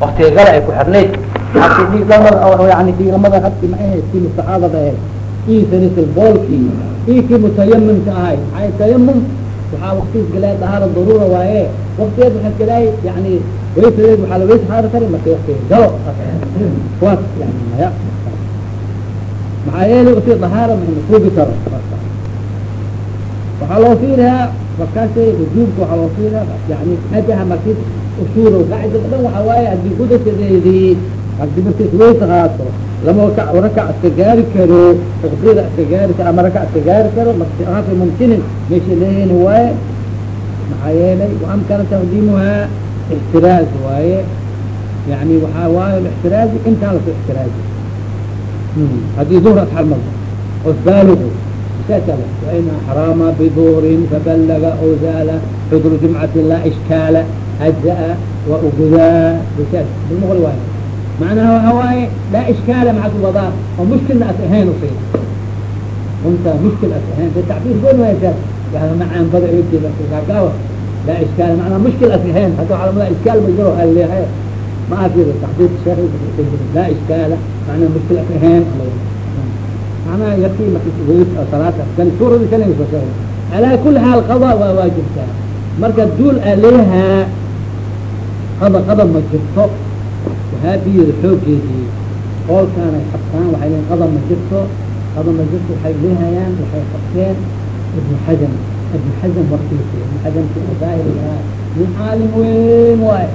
waktiga gala ay ku xirnayd. Yani dhiiglamada hadki ma ahayd kii mustaxaadada ahayd ii salisil boolkii ii kii maxay waxaa loo fiiriyaa markaasay wujuubka waxaa loo fiiriyaa yani ajaha markii usuul qaacidada dhan waxa waaye haddii gudakadeedii haddii markay kuweyta qaato lama rakac oo rakac iska gaari karo uqsiyada iska gaari karo ama rakac iska gaari karo marka mumkinin meesha leeyihiin waaye maxaa yeelay waamkana taqdiimuhaa ixtiraaz waaye. Yani waxaa waaye ixtiraazi intaan laku ixtiraazi hmm, haddii duhr asxal marka oo baaluqo sakala waina xaraama biduhrin fabalaga oo zaala xudru jumcati laa ishkaala hajaa waa ugudaa bilmql waay macnaha waxa waaye laa ishkaala macak lwadac oo mushkilna as ahayn usi unta mushkil as ahayn de tacbiir goon waysa waa macaanbada eedkeedakaawa laa ishkaala macnaha mushkil as ahayn hadda waa lamada ishkaal ma jiro aleehay ma afido tacbiir sheekh laa ishkaala macnaha mushkil as ahayn macnaha yarki marka salaata kan suuradii kanaysa ala kuli xaal qada waa waajibtaa marka duul aa leeyahaa qabaqaba ma jirto. Wahaabiyoda xooggeedii qoolkaan ay qabtaan waxay leeyiin qada ma jirto. Qada ma jirto waxay leehayaan waxay qabteen. Ibnu xasan ibnu xasan waktiisi ibnu xasankii azaahir lahaa nin caalim weyn waay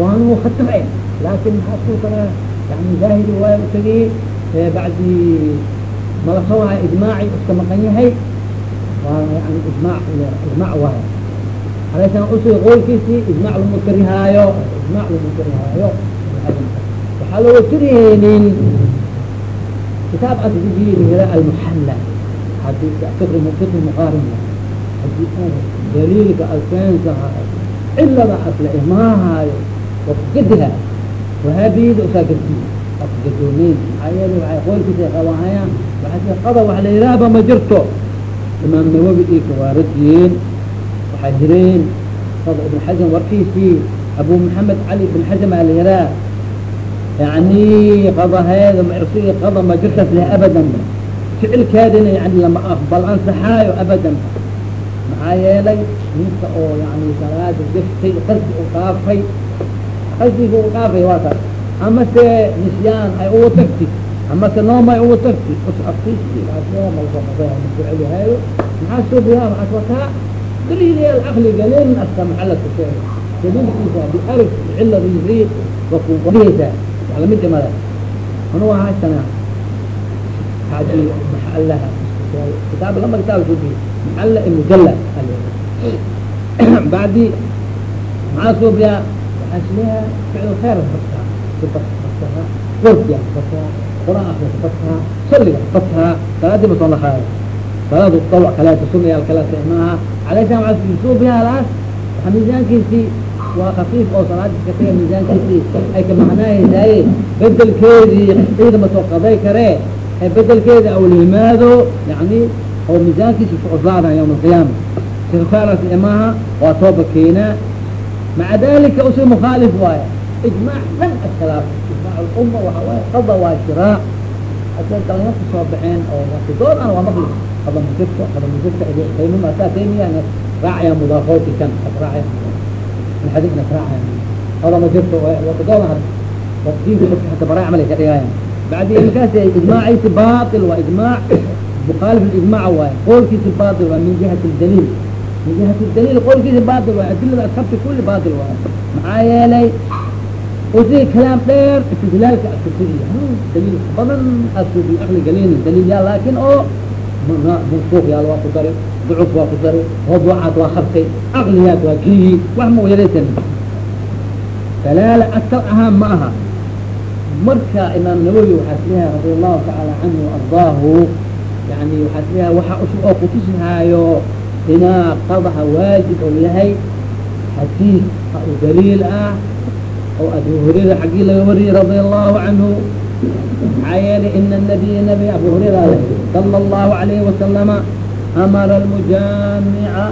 waana uu khatabay laakin maxaa sulkana yani zaahiri waayo u tegay bacdi malasa ijmaaci iska maqan yahay. Waa yani ijmaac ijmaac waayo halaysan usug qowlkiisii ijmac lagu karihaayo ijmac lagu karihaayo waxaa looga karihaynin kitaab ad hela almuxalla fikri muqaarinka haddii aan daliilka alkeenka hayo cilada asla imaahayo wakgadiha wahaabiyada usaa gardiya qofka gadooneyn maxaa yeele waxay qowlkiisa qabahayaan waxaa qada wax la yidhaahba ma jirto imaam nawowi iyo kawaaradyeen waxaa jireen ibn xasan warkiisii abu maxamed cali ibn xasan aa la yihaah yani qadaheeda mairsiga qada ma jirtas leh abadan ficilkeedina yani lama aqbal ansaxaayo abadan maxaa yeelay ninka oo yani salaada gaftay qasdi u dhaafay qasdiga u dhaafay waa taas ama se nisyaan ay ugu tagti ama se noomay ugu tagti maxaa suubiyaa maxaas wataa daliilyaal caqli galin asta maxala kusheeg daliilkiisa biarif ciladiisii wakuwariyeysa wax la mid imada anu haysana hadi maxalaha kitaab lama kitaab suubi maxala mujalla bacdi maxaa suubiyaa waxaa isleeyaha ficlu khayr bastaa bastaa qurkiya bastaa quraan akris bastaa salliga bastaa salaadii ma soo naqaayo salaadu dawac kaleeta sunayaal kaleeta maaha calaysa waxaa suubiyaa alaas waxa miisaankiisii waa kafiif oo salaadii kataga miisaankiisii ay ka macnaahaysaye bedelkeedii ciidama soo qaday karee ee bedelkeeda awla yimaado yani oo miisaankiisi kucuslaada yawma alqiyaama sirkaalaas maaha waa tooba keenaa maca dalika usi mukhaalif waaye ijmaac dhan askhilaaf ijmaac lumma waxa waaye qada waa shiraac asee galnimo ku soo baxeen oo wasidood an waa maqli qada mujirto qada mujirta taymim asaa taymiyana raacaya mudaafooti kan raacaya xadiidna raacaya qada mujirto wasidood had diinka dadka hata baray camal ay ka dhigaayan bacdi markaas ijmaaciisi baatil waa ijmaac mukhalif ijmaac waaye qowlkiisi baatil waa min jihati daliil min jihati daliil qowlkiisi baatil waaye adilada ashabti kulli baatil waaye maxaa yeelay usi kalaam dheer istidlaalka askusiya daliil badan askubi aqli galin daliil yaa laakin oo mansuuq yaal waa ku dari ducuf waa ku dari mawduucaat waa qabtay aqliyaad waa kiyi wax ma yaraysan dalaala asal ahaan ma aha marka imaam nawowi waxaa is leeyahay radi allahu tacaala canhu ardaahu yani waxaa is leeyahay waxa us oo kutusihaayo inaa qadaha waajib ou yahay xadiid u daliil ah oo abu hurayra xaggii laga wariyey radia allahu canhu maxaa yeelay ina nabiya nabi abu hurayra ale sala allahu alayhi wasalama amara almujaamica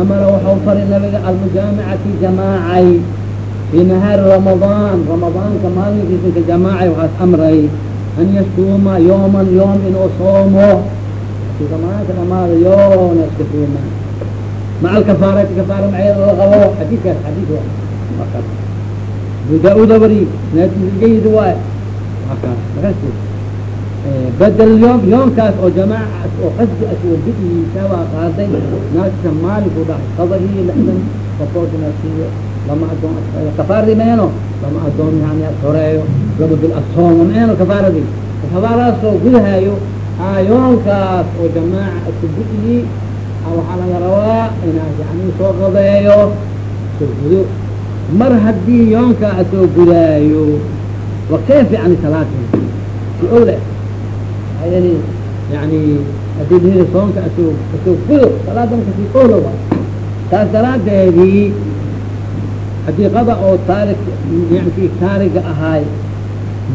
amara wuxuu faray nabiga almujaamicati jamaacay fii nahaari ramadaan ramadaanka maalinkiisinka jamaacay waxaas amray an yasuuma yooman yoom inuu soomo maanta dhamaada yoona iska suuma maca alkafaarati kafaara maceeda la qabo xadiikaas xadiid wa markaas abu daa-uda wari naadis jayid waay bedel yoom yoomkaas oo jamaaca oo qasdi aswadiiisa waa qaaday. Naagta maalinku dhahay qadahii lixdan siiyo lama adoon kafaaradi meeno lama adoon yani ad horeeyo. Asoomo meeno kafaaradii kafaaradaasoo gudahayo aayoonkaas oo jamaaca asku gudiyi waxaa laga rabaa inaad yani soo qadeeyo soo mar haddii yoonkaa asoo gudaayo wa kayf yani salaati. Si owle yani yani haddii laheli soonka asoo asoo gudo salaada marka si owla wa taas daraadeedii haddii qada oo taari yani taariga ahaay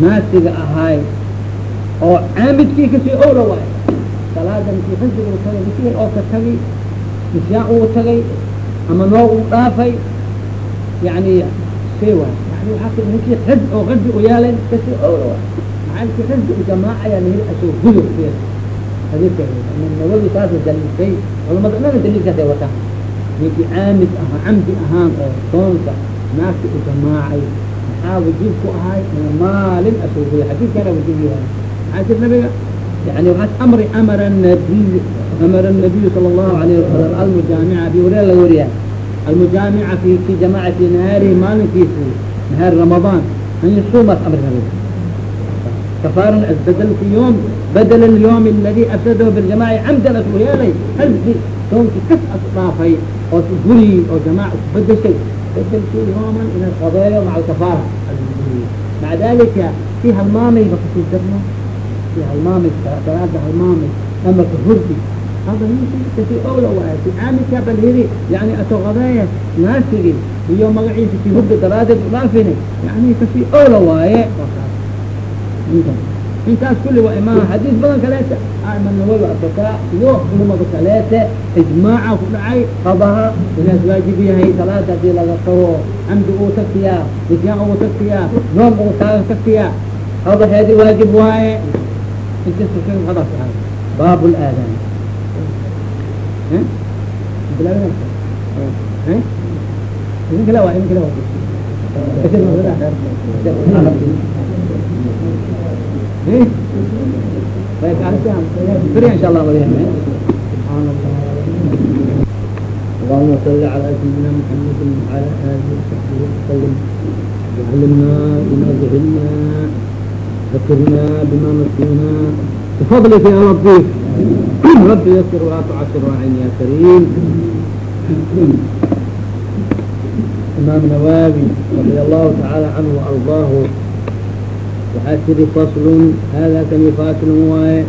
naasiga ahaay oo caamidkii ka sii owla waay salaada mkii xisbiga u tagay mkii oo ka tagay nisyaan uu tagay ama noog uu dhaafay yani kay waay yani waa ninkii xid oo qadi u yeelay kasi owra waay macalkii xidka jamaa ayaa lahi asoo gudo fiir hadika nawawi taasoo daliishay culamada dhana wataan ninkii caamid ahaa camdi ahaan oo doonka naagta u jamaacay maxaa wajiib ku ahay ina maalin asoo gudo xadiidkana wajiib yahay maxaa jir nabiga yani waxaas amri amara nabiy amara nabiyu sala allahu alayh wasalam almujaamica abi hurera laga wariyaa almujaamica fi fi jamaacati nahaarihi maalinkiisi nahaari ramadaan an yasuumas amri nabiga kafaaran bedel fi yom bedel اlyوم aladi afsadahu biljamaci camdan as u yeelay xasbi soonkii kas as dhaafay oo guri oo jamaaca ku bedeshay bedelkii yooman ina qadeeyo maca alkafaara maca dalika si halmaamay ba kasii darno halmaamay salaada halmaamay amarka hurdi kasi owla waay si caamidka bal hiri yani asoo qadeeya naasigi iyo magaciisa si hurda daraadeed udhaafine yani kasi owla waaye intaas kulli waa imaha xadiis badan kaleete ama nawawi abakaa iyo culamada kaleete ijmaaca ku dhacay qabaha inaas waajib yahay salaada haddii laga tago camdi uu tagtiyaa nisyaan uu tagtiyaa noom uu taaga tagtiyaa qadaheedi waajib waaye bab اآdاn اللهma صل على سيدina محمد وعلى آله وصحبه وسلم وعلمنا بما جهلنا ذكرنا بما نسينا بفضلك يا لطيف رب يسر ولا تعسر وعين يا كريم imaam nawaawi رضي الله تعالى عنه وأرضاه waxaa tiri فصl hada kani fasil waaye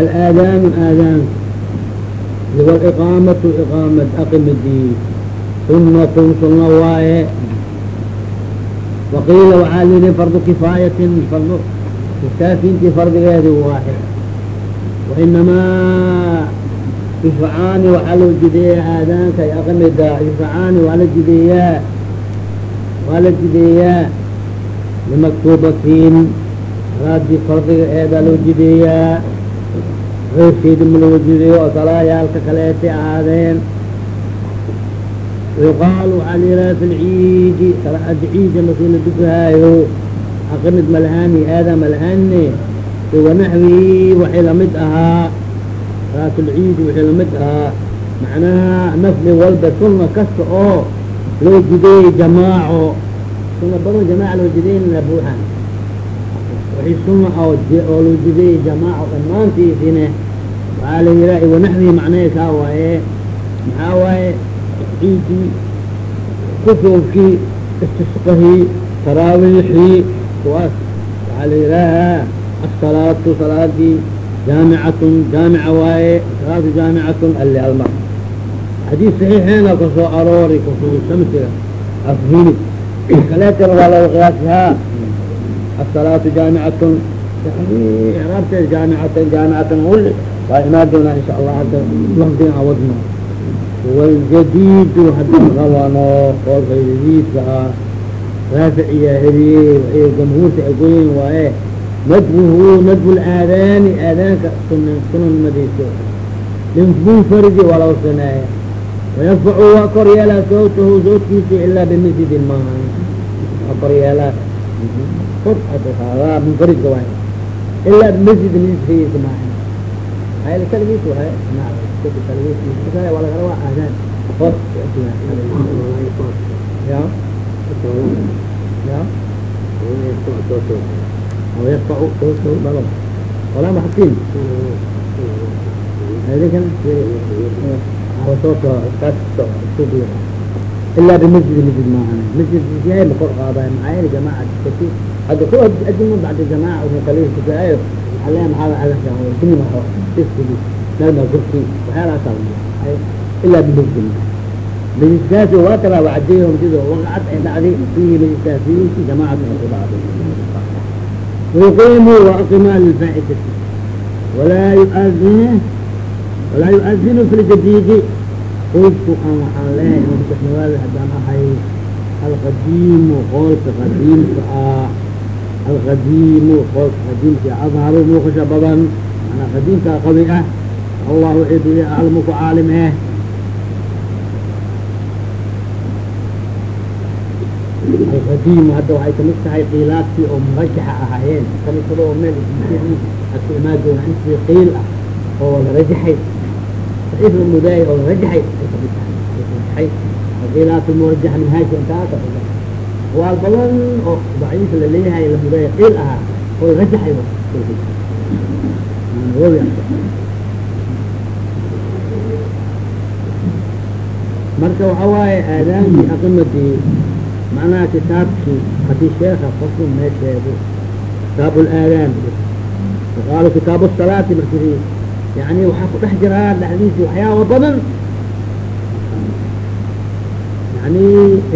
الآdاn آdاn والإقاamaة إقاamة أqimdi suنة suno waaye وaqiila waxaa lihi fardu kifaayaة fardu kifaafintii fardigeedi waaxid وإnamaa yufcaani waxaa loo jideeyaa aadaanka aqamida yufcaani waa la jideeyaa waa la jideeyaa limaktuubatin raadii fardiga eedaa loo jideeyaa reerkeedi ma loo jideeyo oo salaayaalka kaleetay ahaadeen yuqaal waxaa layidhaha fi lciidi salaada ciida markii la dukahaayo aqamid malahani aada wanaxwihi waxay la mid ahaa salaatulciidi waxay la mid ahaa macnaha nafli walba sunna kasta oo loo jideeyey jamaaco sunna badan jamaaca loo jideynna buuxan. Wixii sunna oo oo loo jideeyey jamaaco dhammaantiisine waxaa la yidhaha wanaxwihi macnahe kaa waaye maxaa waaye ciidii kusuufkii istisqahii taraawiixii kuwaas waxaa la yidhaahaa asalaatu salaadii jaamicatun jaamica waaye jaamicatun ali almar xadiis saxiixeena ka aroori shamsiga afhini kaleetana waa laga qiyaasihaa asalaatu jaamicatun raabteed jaamicatan uli waa imaan doonaa insha allah hadda lafdiga awadno waljadiidu haddaan qabano oo gayradiidka ah raafic iyo heliyey iyo jamhuurta agoyin waaye nadbuhu nadbu laadaani aadaanka sunan sunannadiisa linmunfaridi waa laga suneeya wayarfacu waa kor yeelaa sawtahu sawtkiisa ilaa bimasjidin maahan waa kor yeelaa kor aa munfaridka waay ilaa bimasjidin waa ya ya ويرفع صوته بلغ ولا محكين هذه كان هو صوته صوته إلا بمسجد مسجد معنا مسجد جاي بقول هذا معايا جماعة كثير هذا كله أجل من بعد الجماعة ومن قليل كفاية عليهم هذا على شهر الدنيا ما هو تسكت لا ما قلت وحيلا صار إلا بمسجد بمسجد واترى وعديهم كذا وقعت عند عدي فيه بمسجد فيه جماعة من بعضهم ويقيموا وأقيموا للفائدة ولا يؤذن ولا يؤذن في الجديد قلت أنا عليه مستحوال حدام أحي القديم قولت قديم فآ القديم قولت قديم أظهر موخش بضا أنا قديم كقضيئة الله إذي أعلمك عالمه qadiim hadda waxay ka mid tahay kiilaadkii oo murajaxa ahaayeen. Kan kale oo meel astimaadoona intii qiil ah oo la rajaxay. Saxiif la mudaayay oo la rajaxay ay ka mid tahay. Kiilaat murajah minhaaji intaas waal badan oo daciif la leeyahay la mudaayay qiil ahaa oo la rajaxay ah. marka waxa waaye aadaamii aqimadii macnaha kitaabkii haddii sheeka qofku meesheedo kitaabu laadaan aqaalo kitaabu salaati marki yani waxaa ku dhex jiraa dhexdiisii waxyaaba badan yani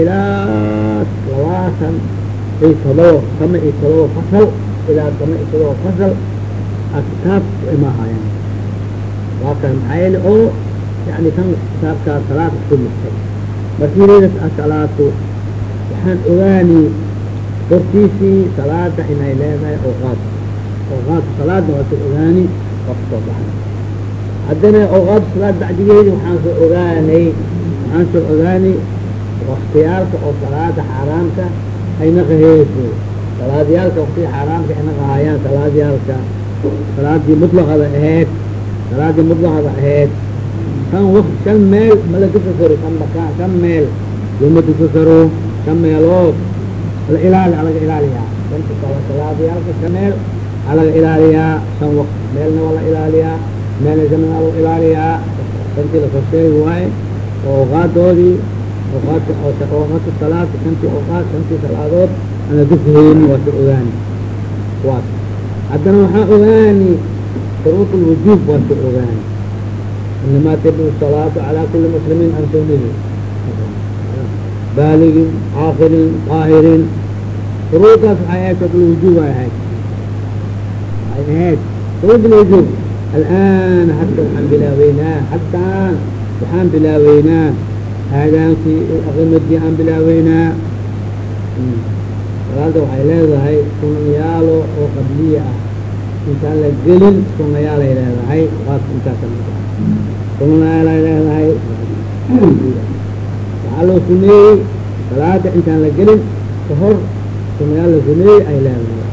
ilaa labaatan iyo todoo tama iyo todoo fasal ilaa tama iyo todoo fasal a kitaabku imahayaan waa kan maxaa yeele oo yani kan kitaabkaa salaad ku martay markii leeda asalaatu waxaan ogaani hortiisii salaada inay leedahay awqaad. Awqaad salaada waa soo ogaani waa ka soo baxay haddana awqaad salaad bacdigeedi waxaan soo ogaanay waxaan soo ogaani waktiyaalka oo salaada xaaraamka ay naqaheyso salaadyaalka waktiga xaaraamka ay naqahayaan salaadyaalka salaadii mutlaqada ahayd salaadii mutlaqada ahayd. Kan wakt shan meel mala duka karo kan makaan shan meel lama duka shan meelood la ilaali alaga ilaaliyaa salaadiyaalka shan meel alaga ilaaliyaa shan waqt meelna waa la ilaaliyaa meelna zamana lagu ilaaliyaa shantii la soo sheegi waaye oo awqaadoodii awqaadka salaada shantii awqaad shantii salaadood ana dukaheyni waa ka ogaani waas haddana waxaa ogaani shuruud lwujuub waa ka ogaani inamaa tabiu salaatu calaa kuli muslimin baalgin caaqirin qaahiriin shuruuddaas waxay ahayd sharط lwujuub ay ahayd waxay ahayd shuruud lwujuub alآn xata waxaan bilaabeynaa xataan waxaan bilaabeynaa haadaankii aqimadii aan bilaabeynaa salaada waxay leedahay sunanyaalo oo qabliya ah intaan la gelin sunayaalay leedahay intaas sunanayaalay leedahay waxaa loo suneeyey salaada intaan la gelin kahor sunayaal la suneeyey ay leedahay.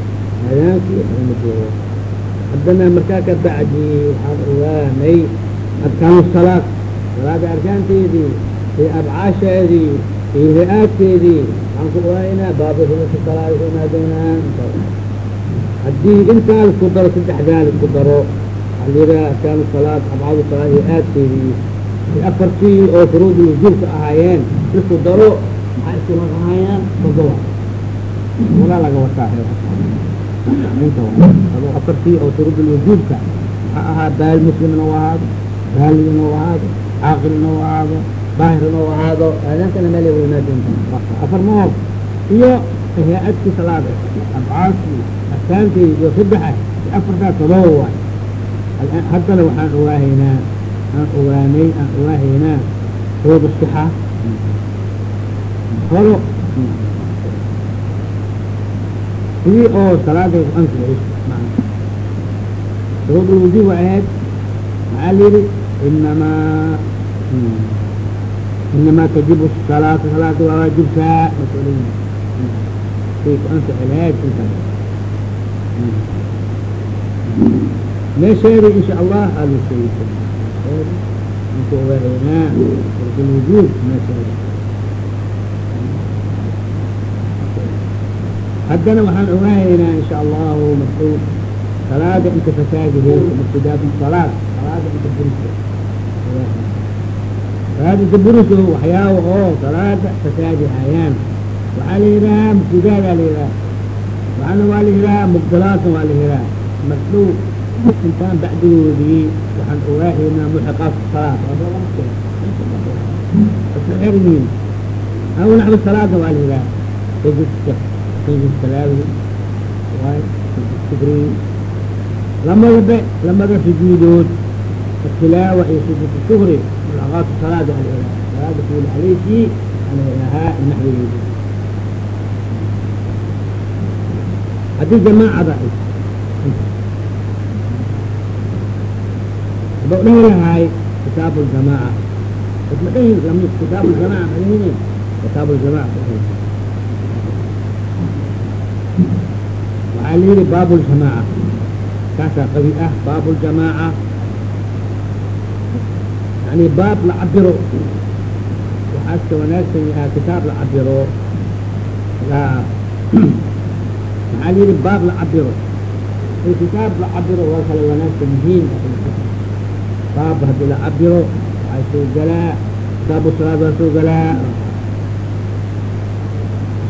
Aadaankii almajeedo haddana markaa ka bacdi waxaan ogaanay arkaanu salaad. Salaada arkaanteedii iyo abcaasheedii iyo hi-aadkeedii waxaan ku ogaanaynaa baaba sunata salaada ku imaadoonaan haddii intaa lisku daro saddexdaa lisku daro waxaa la yidhaha arkaanu salaad abcaadu salaad hi-aadkeedii afartii oo shuruud wujuubka ahaayeen isku daro maxaa isku naqahayaan bagowa walaa laga wataa afartii oo shuruud maxaa ahaa baali muslimna u ahaado baaligna u ahaado caaqilna u ahaado baahirna u ahaado aadaankana meelay weynaadinta afar mahor iyo hay'adkii salaada abcaadkii arkaantii iyo saddexa afartaa todoba waay haddana waxaan ogaahaynaa aan ogaanay aan ogaahaynaa shuruud istixa horo sidii oo salaada ansaxayso macna shuruud ulwujuub waa ahayd maxaa la yidhi inamaa inamaa tajibu salaatu salaada waa waajibtaa mas'uuliyin say ku ansaxi lahayd intaas meesheedi in sha allah aada inta ogaanaynaa shuruud ulwujuub meesheeda haddana waxaan ogaanaynaa in sha allahu mascuud salaada inta fasaadiheysa mubtidaat salaad salaada inta buriso salaada inta buriso waxyaaba oo salaada fasaadi hayaan waxaa la yidhahaa mubtidaadaa la yidhaha waxaana waa la yidhahaa mubdilaatna waa la yidhaha masdhow intaan bacdigoodii waxaan ogaahaynaa muxiqaat salaad salaadna waa la yidhaha sajidka sajid waay sajid kibri lamadaba lamada sujuudood الtilaawa iyo sujud shukri mulaqaat salaada alha salaada kuul aleysi alhaa naxwigeedi haddii jamaacada haba dhahi lahaay kitaab ljamaaca isma dhahi kitaab ljamaaca madahine kitaab ljamaaca waxaa la yihi baab ljamaaca kaasaa qabi ah baab ljamaaca yani baab la cabiro waxaas ka wanaagsan yahaa kitaab la cabiro maxaa la yihi baab la cabiro kitaab la cabiro waa kala wanaagsan yihiin baab haddii la cabiro waxay soo galaa waa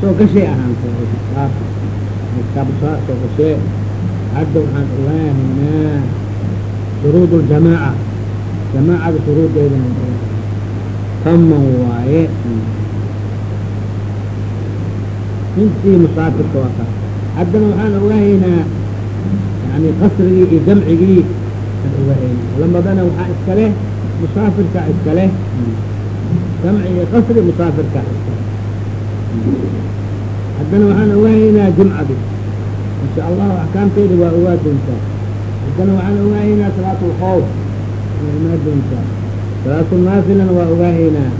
soo gashay soo gashee hadda waxaan ogaahaynaa shuruud ljamaaca jamaacada shuruudeedana taman waaye intii musaafirka waa kaas haddana waxaan ogaahaynaa yani qasrigii iyo jamcigii aan ogaahaynaa lamadana waxaa iska leh musaafirka iska leh jamci iyo qasri musaafirka iska leh haddana waxaan ogaahaynaa jumcadi insha allahu axkaamteeda waa ogaa doontaa haddana waxaan ogaahaynaa salaat lkhawf waa imaa doontaa salaatu naafilana waa ogaahaynaa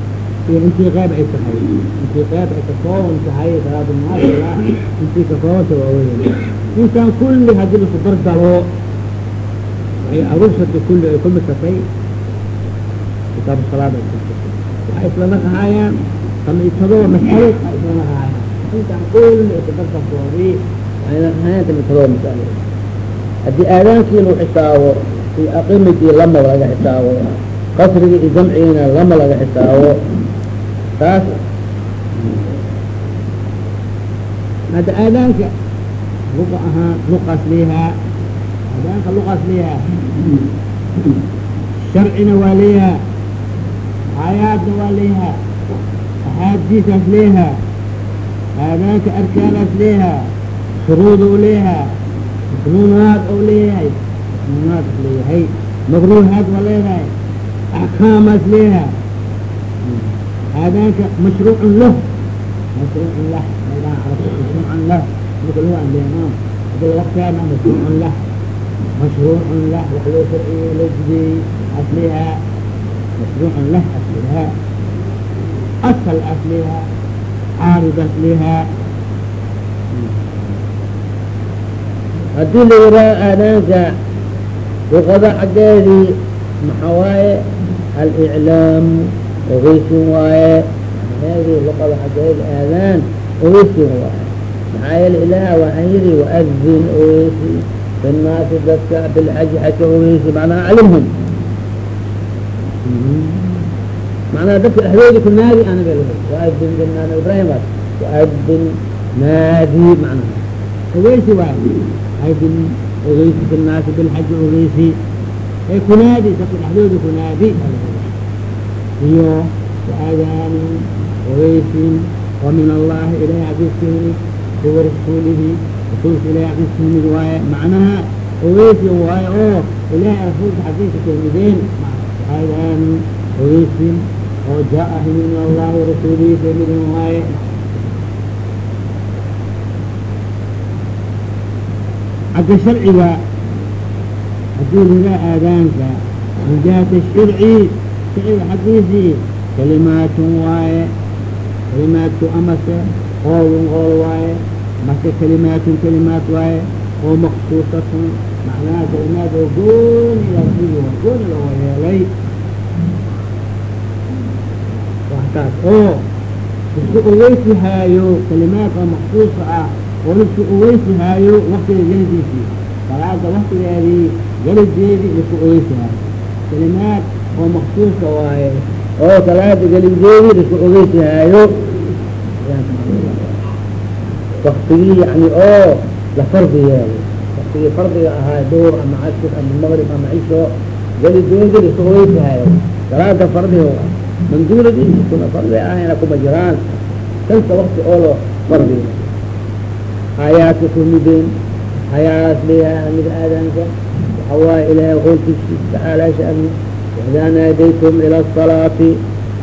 iyo intii qeyb ay tahay intii qeyb ay kakooban tahay salaatu naafila intii kakoobanta waa ogahaynaa intaan kulli haddii laku dardalo aruursatay kulli ay ku misatay kitaabu salaad waxay isla naqahaayaan kama itadoo mas'alo ay isla naqahaayaan intaan kulli ay kudardarkoodii haddii aadaankii lagu xisaabo iyo aqimidii lama laga xisaabo qasrigii iyo jamcigiina lama laga xisaabo taas hadda aadaanka luqa ahaan luqaas leeyahaa aadaanka luqaas leeyahaa sharcina waa leeyahaa aayaadna waa leeyahaa axaadiisaas leeyahaa aadaanka arkaanaas leeyahaa shuruud u leeyahaa masnuunaad ou leeyahay. Masnuunaad leeyahay. Makruuhaad waa leedahay. Axkaamaas leeyahaa aadaanka mashruucun lah. Mashruucun lah. Maydaan carabta mashruucan lah marka haddii laga keena mashruucun lah wax loo sharciyey loo jideeyey aslihaa mashruucun lah aslihaa asal aslihaa caarid aslihaa haddii la yidhaha aadaanka luqada xaggeedii maxaa waaye aliclaamu ogeysin waaye macneedii luqada xaggeedi aadaan ogeysin waaye maxaa yeele ilaah waxaan yidhi waadin ogeysi binnaasi dadka bilxaji xajka ogeysi macnaha calimhum macnaha dadka dhexdoodi ku naadi anaga waadin binaan ibraahimaas waadin naadi macnaha ogeysi waayo aydin ogeysi binnaasi bilxaji ogeysi ee kunaadi dadka dhexdooda kunaadi iyo waadaani ogeysin wa min allahi ilahi xagiiskihini wa rasuulihi rasuulka ilahi xagiiskihimid waaye macnaha ogeysin waaye oo ilahi rasuulka xagiiska kahmideen waadaani ogeysin oo jaa-ahi min allahi rasuulihiisa midin waaye. Xagga sharciga haddii liga aadaanka min jihati shirci sharciga xaggiisii kalimaatun waaye kalimaadku amase qoolun qool waaye mase kalimaatun kalimaat waaye oo maksuusatun macnaha kalimaad oo gooni lasiiyo gooni loo yeelay waxtaas oo isku ogeysihaayo kalimaad oo maksuusa ah oo lisku ogeysihaayo waktiga gelidiisii salaada waktigeedii gelideedii lisku ogeysihaayo kalimaad oo maksuusa waaye oo salaada gelideedii lisku ogeysihaayo waktigii yani oo la fardi yeelay waktigii fardiga ahaa duur ama casr ama maqrib ama cisho gelidoodii lisku ogeysihaayo salaada fardiga manduuladii kuna fardi ahayna kuma jiraan kanta wakti oo lo fardi. Hayaadka kumideen hayaas leeyahay mid aadaanka waxa ilaahay qowlkiisi tacaala shani. Idaa naadaytum ila asalaati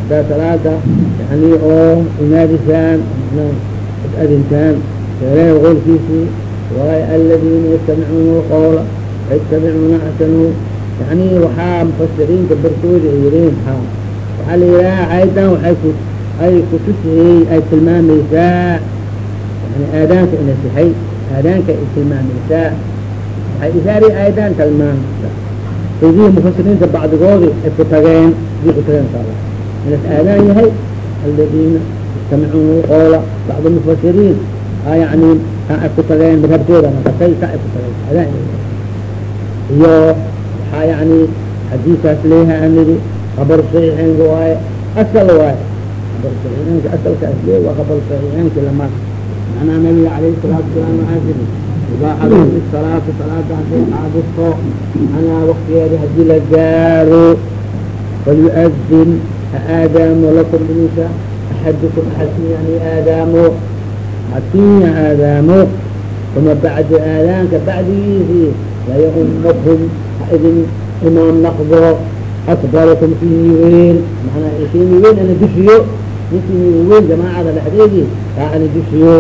hadaa salaada yani oo inaadisaan adintaan ilaahay qowlkiisii waaye aladiina yastamicuuna alqawla yatabicuuna axsanuu yani waxaa mufasiriinta barkooda ay yidhiin ha waxaa la yidhaha aydan waay ku ay kutusiyey ay tilmaamaysaa yani aadaanka ina sixay aadaanka ay tilmaamaysaa waxay isaari aayadaan tilmaamta sidii mufasiriinta bacdigoodi ay ku tageen sidii ku tageen allah inas aadaan yahay aladiina yastamicuuna alqoola bacd mufasiriin a yani kaa ay ku tageen madhabtooda naqatay kaa ay ku tageen aadaan iyo waxaa yani xadiisaas leeyahay anidi habar saxiixeynka waaye asal waaye habar saxiixeynka asalkaas le waa habar saxiixeynki lamaad macnaha nabiga calayhi salaatu wasalaam waxaa jiri idaa xadati salaatu salaada hadday xaadisto anaa waktigeeda haddii la gaaro falyuadin ha aadaamo lakum idinka axadukum axadkin yani aadaamo axadkinya aadaamo uma bacda aadaanka bacdigiisii layaumakum ha idin imaam naqdo akbarakum kini weyn manaa kini weyn ana dushiyo ninkini weyn jamaacada dhexdeedii kaa ana dushiyo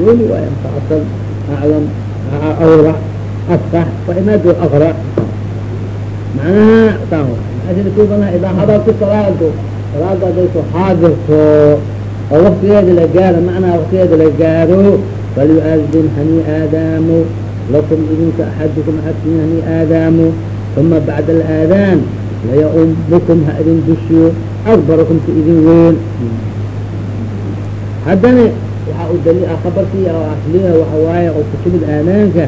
gooni waay mtaasal aclam awra afqax faimaad aqra macnaha taa kuubana idaa hadartu salaadu salaada haday ku xaadirto oo waktigeeda la gaaro macnaha waktigeeda la gaaro falyuadin hani aadaamo lakum idinka axadukum axadkin hani aadaamo uma bacda alaadaan layaumakum ha idin dushiyo akbarakum ka idin weyn. Haddana waxaa u dali kabarkii asliha waxa waaye oo kutumid aadaanka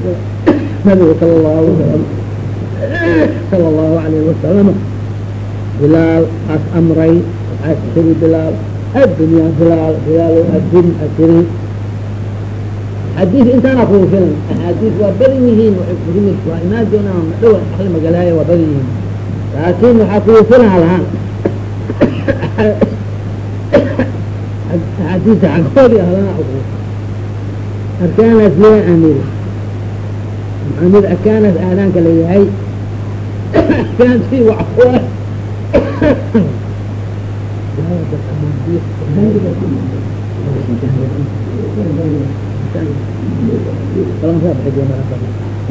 nabigu sala allahu sala allahu alayhi wasalam bilaal as amray waxaas tiri bilaal addunya bilaal bilaal adin atiri xadiis intaana kugu filan axaadiis waa badan yihiin waay kurimid waa imaan doonaa madhow akli magalaayo waa badan yihiin laakin waxaa kugu filan halahaan axaadiista xaggoodi ahlana arkaanas lee amir. Amir arkaanas aadaanka layahay arkaanti waxwa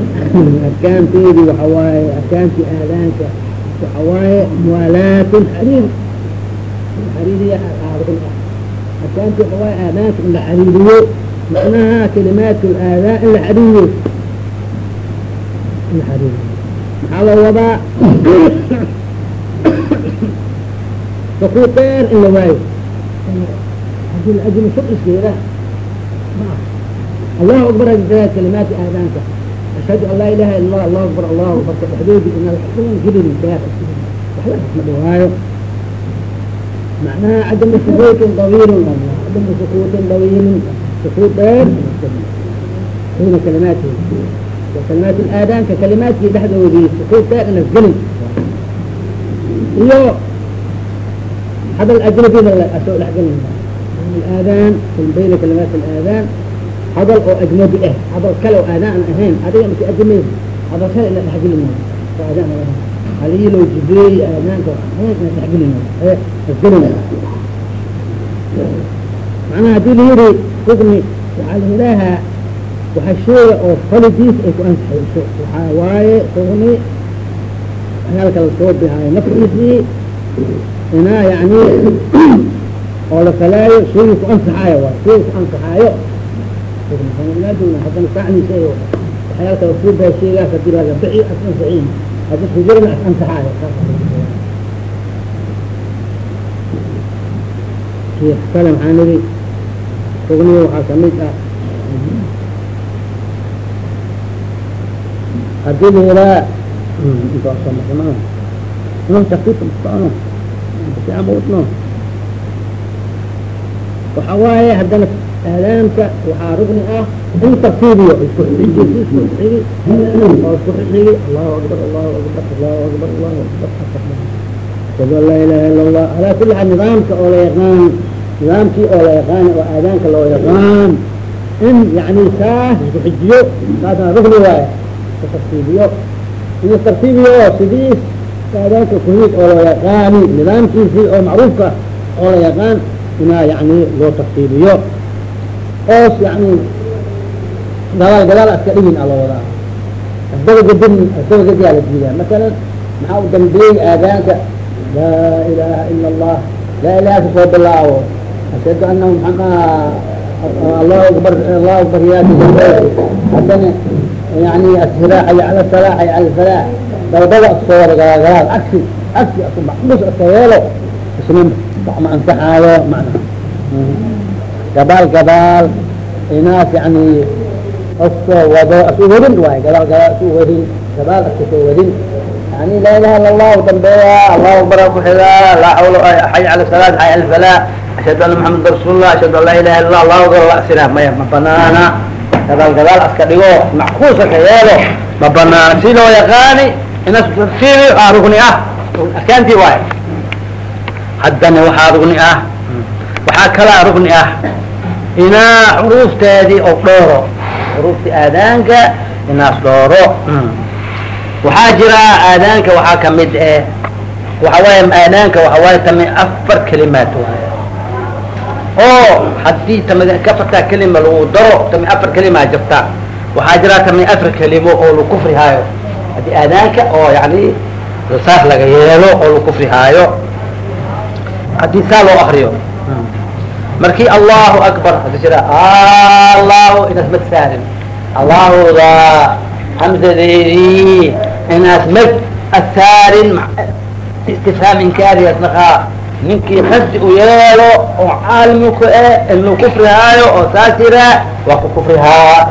arkaanteedi waxa waaye arkaanti aadaanka waxa waaye muwaalaat xariir xariiriya arkaanti waxa waaye aadaanka in la xariiriyo macnaha kalimaat aadaan in la xariiriyo in la xariiriyo maxaa loo wadaa xuquuqeen in la waayo haddii la adimo shuciskeeda allahu akbar hadidadaad kalimaadka aadaanka ashhadu an laa ilaha ila allah allahu akbar allahu akbarka dhexdeedii inaad gelin beer waxla ma dhawaayo macnaha cadama sukuutin dawiilin cadama sukuutin dawiilin sukuut dheer duuna kalimaatihi wa kalimaat aadaanka kalimaadkii dhexdoodii sukuut dheer inaad gelin iyo hadal ajnabida soo dhexgelina aadaan bayna kalimaat aadaan hadal oo ajnabi ah hadal kale oo aadaan aan ahayn adiga maki ajnabi hadal kale ina dhexgelina oo aadaan aan ahayn haliilo jibeeye aadaanka ahayn ina dhexgelina ee asgelina macnaha haddii la yiri rukni waxaa la yidhaahaa waxa sheega oo falidiis ay ku ansaxayso waxaa waaye rukni waxyaalka la inaa yani oo la falaayo shaygii ku ansaxaayo waa shayga ku ansaxaayo haddana sacniisa waxyaalka la soo bihay shaygaas haddii laga bici as ansaxiin kujirana as ansaxaayo kale maxaa niri rugniga waxaa ka mid ah haddii la yiraa no takif mustano siamutno waxa waaye haddana aadaanka waxaa rugni ah in tartiibiyo isku xiji isku xigi oo isku xigi allahu akbar allahu akbar allahu akbar allahu akbar. Ashhadu an laa ilaha ila allah alaa kuli xaal nidaamka oo la yaqaan nidaamkii oo la yaqaan oo aadaanka loo yaqaan in yani saas isku xijiyo saasna rugni waaye. Tartiibiyo. In tartiibiyo oo sidiis aadaanka kuhid oo loo yaqaani nidaamkiisii oo macruufka oo la yaqaan inaa yani loo tartiibiyo oos yani gadaal gadaal aska dhigin a loo wadaa asdaba gadin asdaba gadiyaa la diidaa masalan maxaa u dambeeyey aadaanka laa ilaha ila allah laa ilaha ka soo bilaawo ashhadu ana muxama allahu akbar allahu akbar haddana yani ashilaa xaya cala salaa xaya cala falaa dalbada askoo wada gadaal cagsi cagsi asu maxbus aska yeelo isna ma ansaxaayo macna gabaal gabaal inaas yani askoo wado asu wadin waay gadaal gadaal asu wadin gabaal askasoo wadin yani laa ilaha ila allahu dambeeya allahu akbar ku xigaa laa xawla xay cala salaat xay cala falaa ashhadu anna maxameda rasuulullah ashhadu an laa ilaha illa allah allahu akbar lasina maya ma banaana gadaal gadaal aska dhigo mackuusa ka yeelo. Ma banaana si loo yaqaani inas tartiibi aa rugni ah. Arkaantii waay. Haddana waxaa rugni ah. Waxaa kalaa rugni ah. Inaa xuruufteedii oo dhooro. Xuruuftii aadaanka inaas dhooro. Waxaa jira aadaanka waxaa ka mid eh. Waxa waaya aadaanka waxa waaya tami afar kelimaat waay oo haddii tami kafartaa kelima lagu daro tami afar kelimaa jirta waxaa jira tami afar kelimo oo lagu kufri haayo. Haddii aadaanka oo yani saas laga yeelo oo lagu kufri haayo. Haddii saa loo akriyo markii allahu akbar jira allahu inaas mad saarin. Allahuda hamsadeedii inaas mad asaarin istifhaam inkaariyaas ninkii qasdi u yeelo oo caalimiku e in lagu kufrihaayo oo saas waa ku kufrihaa